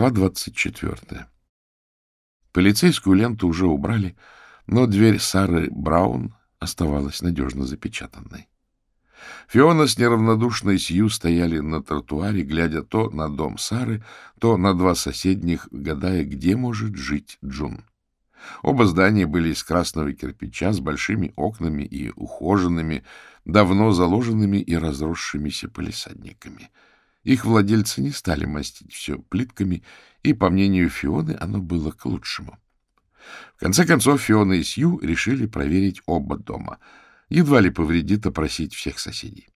Глава 24. Полицейскую ленту уже убрали, но дверь Сары Браун оставалась надежно запечатанной. Фиона с неравнодушной Сью стояли на тротуаре, глядя то на дом Сары, то на два соседних, гадая, где может жить Джун. Оба здания были из красного кирпича с большими окнами и ухоженными, давно заложенными и разросшимися полисадниками. Их владельцы не стали мастить все плитками, и, по мнению Фионы, оно было к лучшему. В конце концов, Фиона и Сью решили проверить оба дома. Едва ли повредит опросить всех соседей.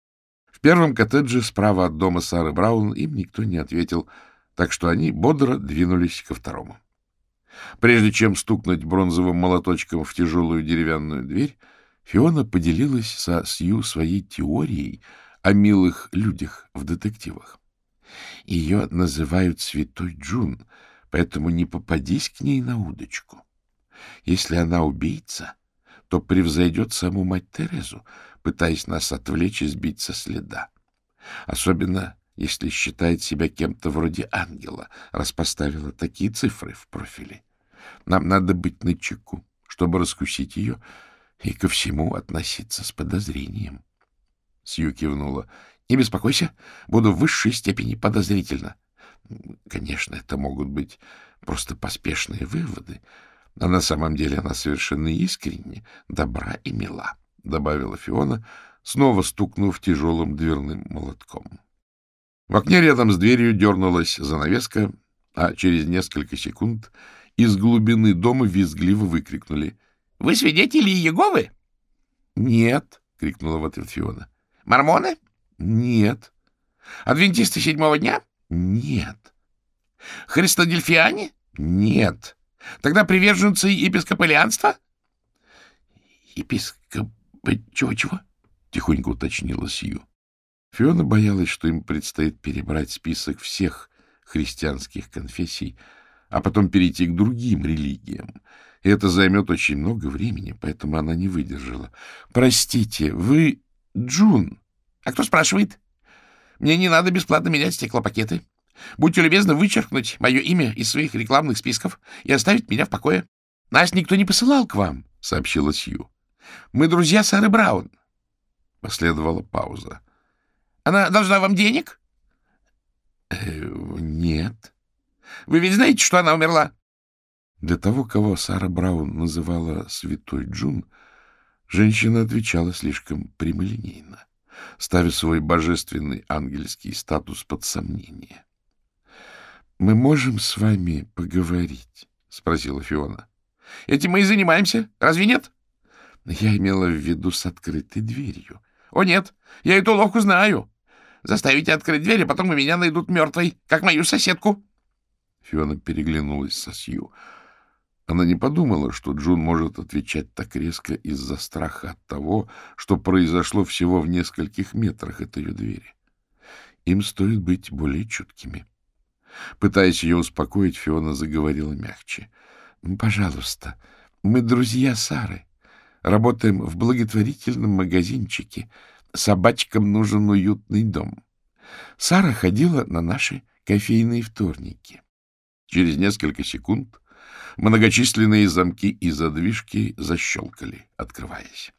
В первом коттедже справа от дома Сары Браун им никто не ответил, так что они бодро двинулись ко второму. Прежде чем стукнуть бронзовым молоточком в тяжелую деревянную дверь, Фиона поделилась со Сью своей теорией о милых людях в детективах. Ее называют Святой Джун, поэтому не попадись к ней на удочку. Если она убийца, то превзойдет саму мать Терезу, пытаясь нас отвлечь и сбить со следа. Особенно, если считает себя кем-то вроде ангела, раз поставила такие цифры в профиле. Нам надо быть начеку, чтобы раскусить ее и ко всему относиться с подозрением. Сью кивнула. — Не беспокойся, буду в высшей степени подозрительно. Конечно, это могут быть просто поспешные выводы, а на самом деле она совершенно искренне, добра и мила, — добавила Фиона, снова стукнув тяжелым дверным молотком. В окне рядом с дверью дернулась занавеска, а через несколько секунд из глубины дома визгливо выкрикнули. — Вы свидетели Еговы? — Нет, — крикнула в ответ Фиона. — Мормоны? — Нет. — Адвентисты седьмого дня? — Нет. — Христодельфиане? — Нет. — Тогда приверженцы епископалианства? — Епископ... Чего-чего? — тихонько уточнила Сью. Фиона боялась, что им предстоит перебрать список всех христианских конфессий, а потом перейти к другим религиям. И это займет очень много времени, поэтому она не выдержала. — Простите, вы Джун? — А кто спрашивает? — Мне не надо бесплатно менять стеклопакеты. Будьте любезны вычеркнуть мое имя из своих рекламных списков и оставить меня в покое. Нас никто не посылал к вам, — сообщила Сью. — Мы друзья Сары Браун. Последовала пауза. — Она должна вам денег? «Э, — Нет. Вы ведь знаете, что она умерла? Для того, кого Сара Браун называла «святой Джун», женщина отвечала слишком прямолинейно, ставя свой божественный ангельский статус под сомнение. — Мы можем с вами поговорить? — спросила Фиона. — Этим мы и занимаемся. Разве нет? Я имела в виду с открытой дверью. — О, нет, я эту ловку знаю. Заставите открыть дверь, а потом у меня найдут мертвой, как мою соседку. Фиона переглянулась со Сью. Она не подумала, что Джун может отвечать так резко из-за страха от того, что произошло всего в нескольких метрах от ее двери. Им стоит быть более чуткими. Пытаясь ее успокоить, Фиона заговорила мягче. — Пожалуйста, мы друзья Сары. Работаем в благотворительном магазинчике. Собачкам нужен уютный дом. Сара ходила на наши кофейные вторники. Через несколько секунд многочисленные замки и задвижки защелкали, открываясь.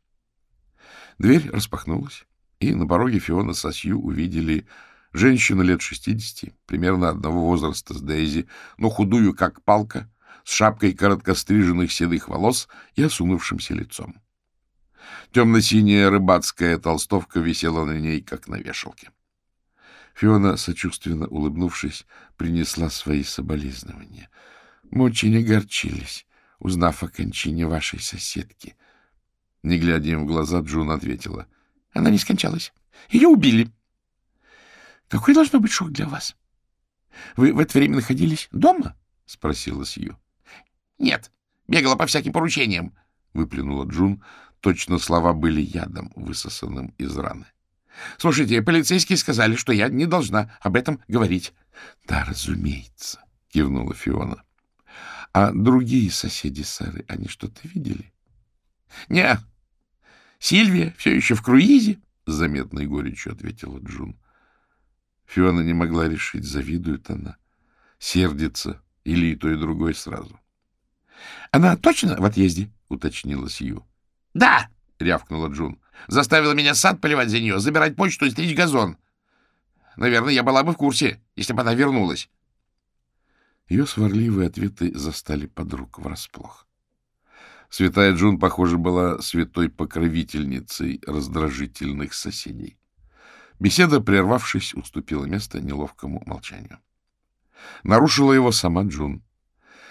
Дверь распахнулась, и на пороге Фиона со Сью увидели женщину лет шестидесяти, примерно одного возраста с Дейзи, но худую, как палка, с шапкой короткостриженных седых волос и осунувшимся лицом. Темно-синяя рыбацкая толстовка висела на ней, как на вешалке. Фиона, сочувственно улыбнувшись, принесла свои соболезнования. Мы очень огорчились, узнав о кончине вашей соседки. Не глядя им в глаза, Джун ответила. — Она не скончалась. Ее убили. — Какой должно быть шок для вас? — Вы в это время находились дома? — спросила Сью. — Нет, бегала по всяким поручениям, — выплюнула Джун. Точно слова были ядом, высосанным из раны. — Слушайте, полицейские сказали, что я не должна об этом говорить. — Да, разумеется, — кивнула Фиона. — А другие соседи сэры, они что-то видели? — Не, Сильвия все еще в круизе, — с заметной горечью ответила Джун. Фиона не могла решить, завидует она сердится или и то, и другое сразу. — Она точно в отъезде? — уточнила Сью. — Да! — рявкнула Джун. — Заставила меня сад поливать за нее, забирать почту и стричь газон. Наверное, я была бы в курсе, если бы она вернулась. Ее сварливые ответы застали подруг врасплох. Святая Джун, похоже, была святой покровительницей раздражительных соседей. Беседа, прервавшись, уступила место неловкому молчанию. Нарушила его сама Джун.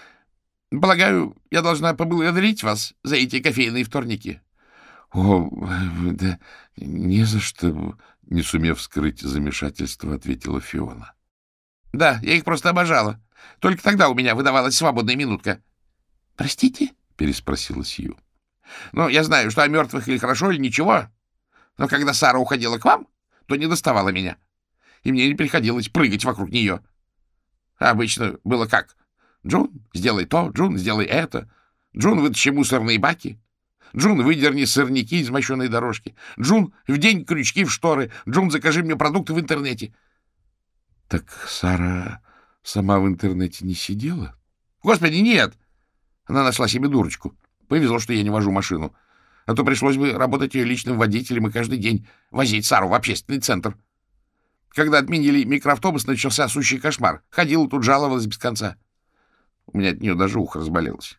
— Полагаю, я должна поблагодарить вас за эти кофейные вторники. — О, да не за что, — не сумев скрыть замешательство, ответила Фиона. — Да, я их просто обожала. Только тогда у меня выдавалась свободная минутка. — Простите? — переспросила Сью. — Ну, я знаю, что о мертвых или хорошо, или ничего. Но когда Сара уходила к вам, то не доставала меня. И мне не приходилось прыгать вокруг нее. А обычно было как? Джун, сделай то, Джун, сделай это. Джун, вытащи мусорные баки. Джун, выдерни сорняки из мощеной дорожки. Джун, вдень крючки в шторы. Джун, закажи мне продукты в интернете. — Так Сара сама в интернете не сидела? — Господи, нет! Она нашла себе дурочку. Повезло, что я не вожу машину. А то пришлось бы работать ее личным водителем и каждый день возить Сару в общественный центр. Когда отменили микроавтобус, начался сущий кошмар. Ходила тут, жаловалась без конца. У меня от нее даже ухо разболелось.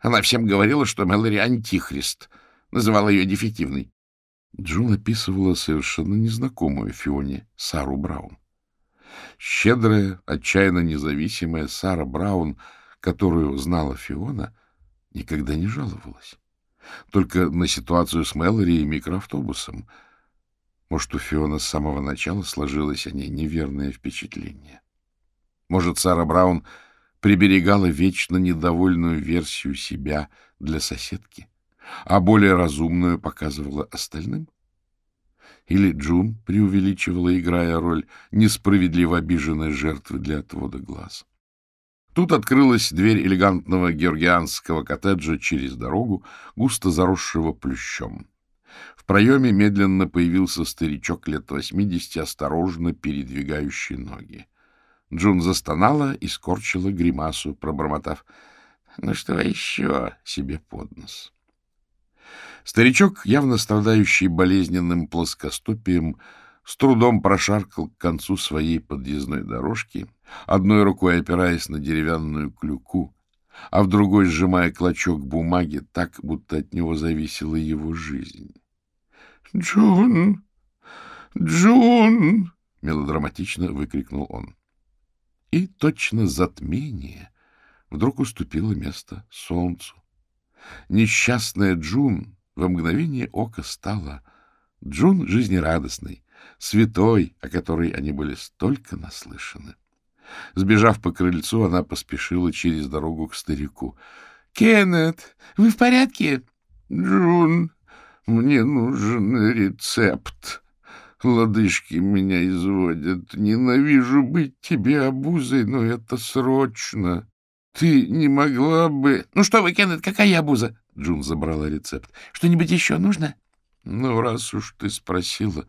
Она всем говорила, что Мэлори — антихрист. Называла ее дефективной. Джун описывала совершенно незнакомую Фионе Сару Браун. Щедрая, отчаянно независимая Сара Браун, которую знала Фиона, никогда не жаловалась. Только на ситуацию с Мэлори и микроавтобусом. Может, у Фиона с самого начала сложилось о ней неверное впечатление. Может, Сара Браун приберегала вечно недовольную версию себя для соседки, а более разумную показывала остальным? Или Джун преувеличивала, играя роль несправедливо обиженной жертвы для отвода глаз? Тут открылась дверь элегантного георгианского коттеджа через дорогу, густо заросшего плющом. В проеме медленно появился старичок лет восьмидесяти, осторожно передвигающий ноги. Джун застонала и скорчила гримасу, пробормотав «Ну что еще?» себе под нос. Старичок, явно страдающий болезненным плоскостопием, с трудом прошаркал к концу своей подъездной дорожки, одной рукой опираясь на деревянную клюку, а в другой сжимая клочок бумаги так, будто от него зависела его жизнь. — Джун! Джун! — мелодраматично выкрикнул он. И точно затмение вдруг уступило место солнцу. Несчастная Джун во мгновение ока стала Джун жизнерадостной, святой, о которой они были столько наслышаны. Сбежав по крыльцу, она поспешила через дорогу к старику. — Кеннет, вы в порядке? — Джун, мне нужен рецепт. Лодыжки меня изводят. Ненавижу быть тебе обузой, но это срочно. Ты не могла бы... — Ну что вы, Кеннет, какая обуза? Джун забрала рецепт. — Что-нибудь еще нужно? — Ну, раз уж ты спросила,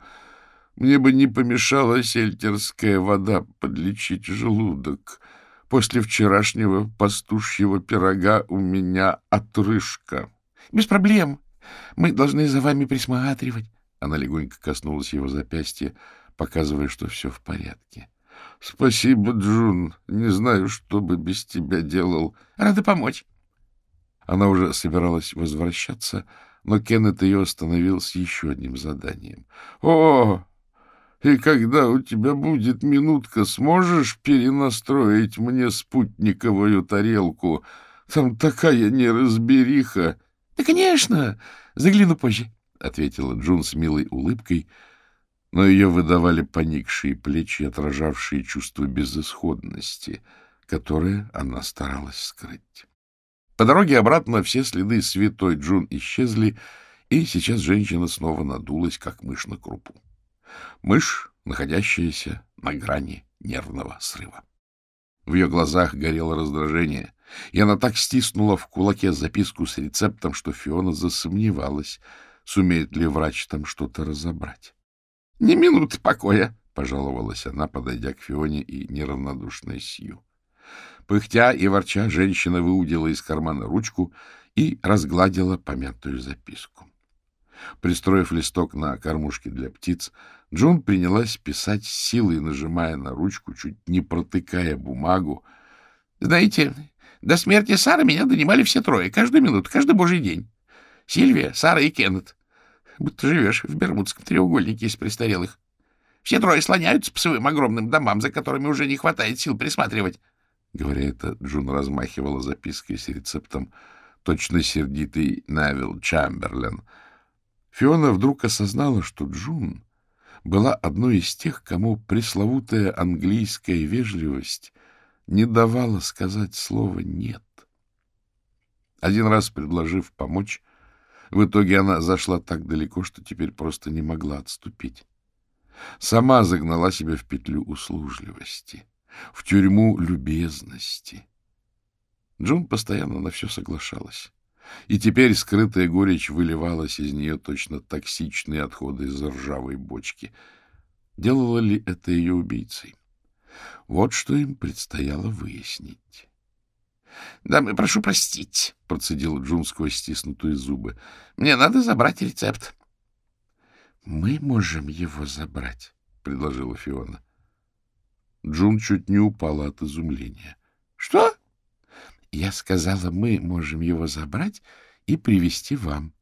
мне бы не помешала сельтерская вода подлечить желудок. После вчерашнего пастушьего пирога у меня отрыжка. — Без проблем. Мы должны за вами присматривать. Она легонько коснулась его запястья, показывая, что все в порядке. — Спасибо, Джун. Не знаю, что бы без тебя делал. — Рада помочь. Она уже собиралась возвращаться, но Кеннет ее остановил с еще одним заданием. — О, и когда у тебя будет минутка, сможешь перенастроить мне спутниковую тарелку? Там такая неразбериха. — Да, конечно. Загляну позже, — ответила Джун с милой улыбкой, но ее выдавали поникшие плечи, отражавшие чувство безысходности, которое она старалась скрыть. По дороге обратно все следы святой Джун исчезли, и сейчас женщина снова надулась, как мышь на крупу. Мышь, находящаяся на грани нервного срыва. В ее глазах горело раздражение, и она так стиснула в кулаке записку с рецептом, что Фиона засомневалась, сумеет ли врач там что-то разобрать. — Ни минуты покоя, — пожаловалась она, подойдя к Фионе и неравнодушной Сью. Пыхтя и ворча, женщина выудила из кармана ручку и разгладила помятую записку. Пристроив листок на кормушке для птиц, Джун принялась писать силой, нажимая на ручку, чуть не протыкая бумагу. — Знаете, до смерти Сары меня донимали все трое, каждую минуту, каждый божий день. Сильвия, Сара и Кеннет. Будто живешь в Бермудском треугольнике из престарелых. Все трое слоняются по своим огромным домам, за которыми уже не хватает сил присматривать. Говоря это, Джун размахивала запиской с рецептом точно сердитый Навил Чамберлен. Фиона вдруг осознала, что Джун была одной из тех, кому пресловутая английская вежливость не давала сказать слово «нет». Один раз предложив помочь, в итоге она зашла так далеко, что теперь просто не могла отступить. Сама загнала себя в петлю услужливости, в тюрьму любезности. Джун постоянно на все соглашалась. И теперь скрытая горечь выливалась из нее точно токсичные отходы из ржавой бочки. Делала ли это ее убийцей? Вот что им предстояло выяснить. — Да, прошу простить, — процедила Джун сквозь стиснутые зубы. — Мне надо забрать рецепт. — Мы можем его забрать, — предложила Фиона. Джун чуть не упала от изумления. — Что? — Я сказала, мы можем его забрать и привести вам.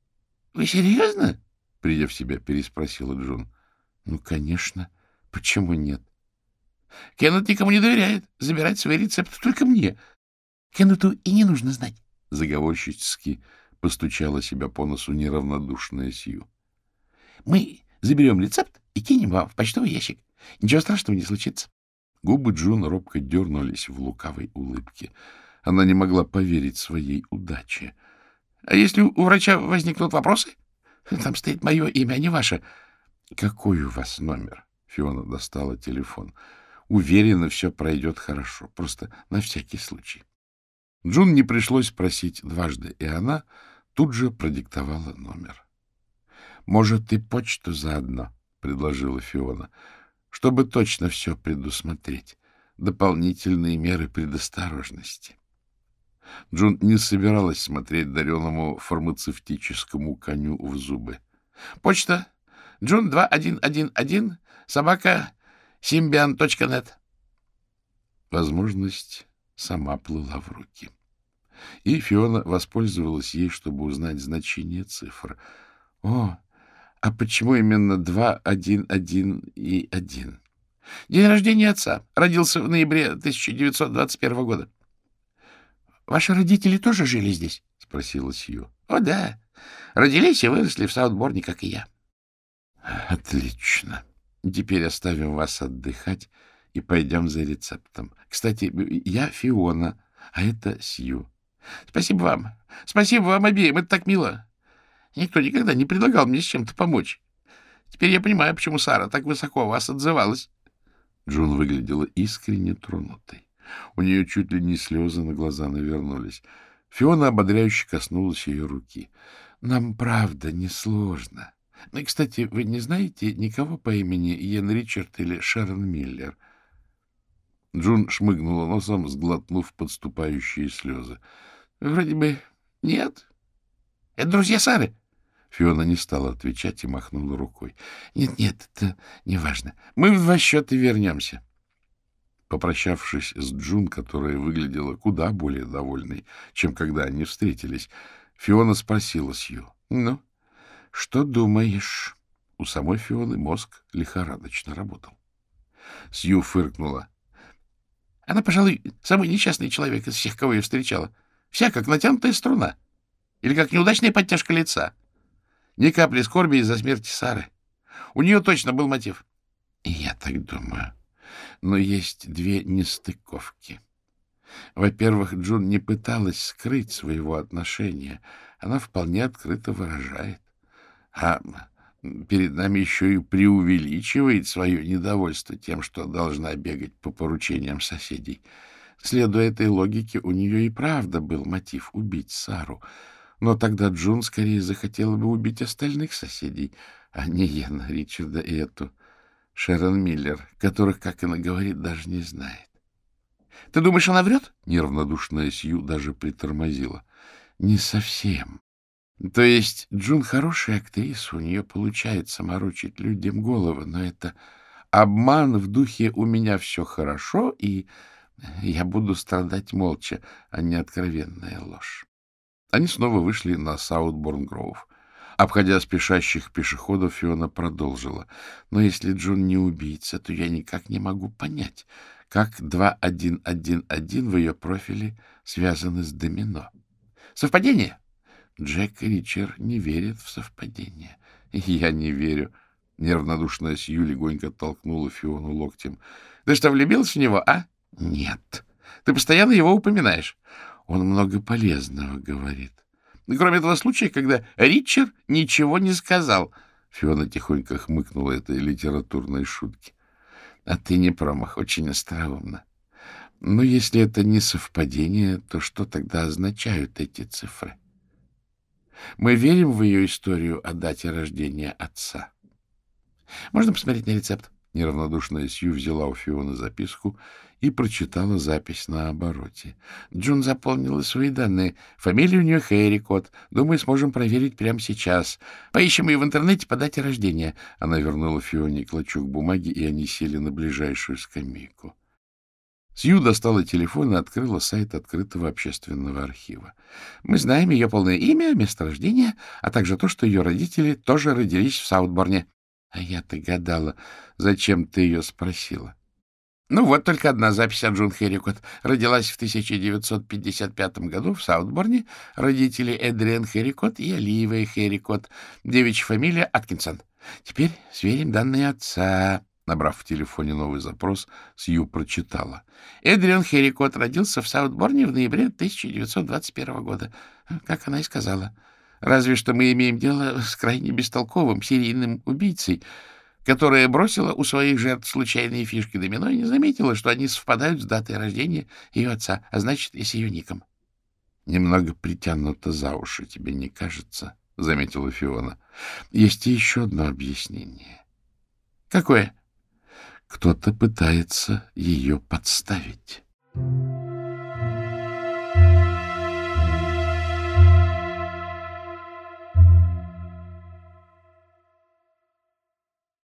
— Вы серьезно? — придя в себя, переспросила Джун. — Ну, конечно. Почему нет? — Кеннет никому не доверяет. Забирать свои рецепты только мне. Кеннету и не нужно знать. Заговорщически постучала себя по носу неравнодушная Сью. Мы заберем рецепт и кинем вам в почтовый ящик. Ничего страшного не случится. Губы Джун робко дернулись в лукавой улыбке. Она не могла поверить своей удаче. — А если у врача возникнут вопросы? Там стоит мое имя, а не ваше. — Какой у вас номер? Фиона достала телефон. — Уверена, все пройдет хорошо. Просто на всякий случай. Джун не пришлось просить дважды, и она тут же продиктовала номер. — Может, и почту заодно, — предложила Фиона, — чтобы точно все предусмотреть. Дополнительные меры предосторожности. Джун не собиралась смотреть дареному фармацевтическому коню в зубы. — Почта Джун 2111 собака симбиан.нет. Возможность сама плыла в руки. И Фиона воспользовалась ей, чтобы узнать значение цифр. — О, а почему именно два, один, один и один? — День рождения отца. Родился в ноябре 1921 года. — Ваши родители тоже жили здесь? — спросила Сью. — О, да. Родились и выросли в Саутборне, как и я. — Отлично. Теперь оставим вас отдыхать и пойдем за рецептом. Кстати, я Фиона, а это Сью. — Спасибо вам. Спасибо вам обеим. Это так мило. Никто никогда не предлагал мне с чем-то помочь. Теперь я понимаю, почему Сара так высоко о вас отзывалась. Джун выглядела искренне тронутой. У нее чуть ли не слезы на глаза навернулись. Фиона ободряюще коснулась ее руки. — Нам, правда, несложно. Ну, кстати, вы не знаете никого по имени Йен Ричард или Шерон Миллер? Джун шмыгнула носом, сглотнув подступающие слезы. — Вроде бы нет. — Это друзья Сары. Фиона не стала отвечать и махнула рукой. «Нет, — Нет-нет, это не важно. Мы в два счета вернемся. Попрощавшись с Джун, которая выглядела куда более довольной, чем когда они встретились, Фиона спросила Сью. — Ну, что думаешь? У самой Фионы мозг лихорадочно работал. Сью фыркнула. — Она, пожалуй, самый несчастный человек из всех, кого я встречала. — Вся как натянутая струна. Или как неудачная подтяжка лица. Ни капли скорби из-за смерти Сары. У нее точно был мотив. И я так думаю. Но есть две нестыковки. Во-первых, Джун не пыталась скрыть своего отношения. Она вполне открыто выражает. А перед нами еще и преувеличивает свое недовольство тем, что должна бегать по поручениям соседей. Следуя этой логике, у нее и правда был мотив убить Сару. Но тогда Джун скорее захотела бы убить остальных соседей, а не Йена, Ричарда и эту Шерон Миллер, которых, как она говорит, даже не знает. — Ты думаешь, она врет? Неравнодушная Сью даже притормозила. — Не совсем. То есть Джун хорошая актриса, у нее получается морочить людям головы, но это обман в духе «у меня все хорошо», и я буду страдать молча, а не откровенная ложь. Они снова вышли на Саутборн-Гроув. Обходя спешащих пешеходов, Фиона продолжила. «Но если Джун не убийца, то я никак не могу понять, как 2111 в ее профиле связаны с домино. Совпадение?» Джек Ричер не верит в совпадение. Я не верю. Нервнодушная Сью легонько толкнула Фиону локтем. — Ты что, влюбился в него, а? — Нет. Ты постоянно его упоминаешь. Он много полезного говорит. Кроме того случая, когда Ричер ничего не сказал. Фиона тихонько хмыкнула этой литературной шутки. — А ты не промах, очень остроумно. Но если это не совпадение, то что тогда означают эти цифры? — мы верим в ее историю о дате рождения отца. Можно посмотреть на рецепт? Неравнодушная Сью взяла у Фиона записку и прочитала запись на обороте. Джун заполнила свои данные. Фамилия у нее Хэри Кот. Думаю, сможем проверить прямо сейчас. Поищем ее в интернете по дате рождения. Она вернула Фионе клочок бумаги, и они сели на ближайшую скамейку. Сью достала телефон и открыла сайт открытого общественного архива. Мы знаем ее полное имя, место рождения, а также то, что ее родители тоже родились в Саутборне. А я-то гадала, зачем ты ее спросила. Ну вот только одна запись о Джун Херрикот. Родилась в 1955 году в Саутборне. Родители Эдриан Херрикот и Оливия Херрикот. Девичья фамилия Аткинсон. Теперь сверим данные отца. Набрав в телефоне новый запрос, Сью прочитала. Эдриан Херрикот родился в Саутборне в ноябре 1921 года, как она и сказала. Разве что мы имеем дело с крайне бестолковым серийным убийцей, которая бросила у своих жертв случайные фишки домино и не заметила, что они совпадают с датой рождения ее отца, а значит, и с ее ником. — Немного притянуто за уши, тебе не кажется? — заметила Фиона. — Есть еще одно объяснение. — Какое? — кто-то пытается ее подставить.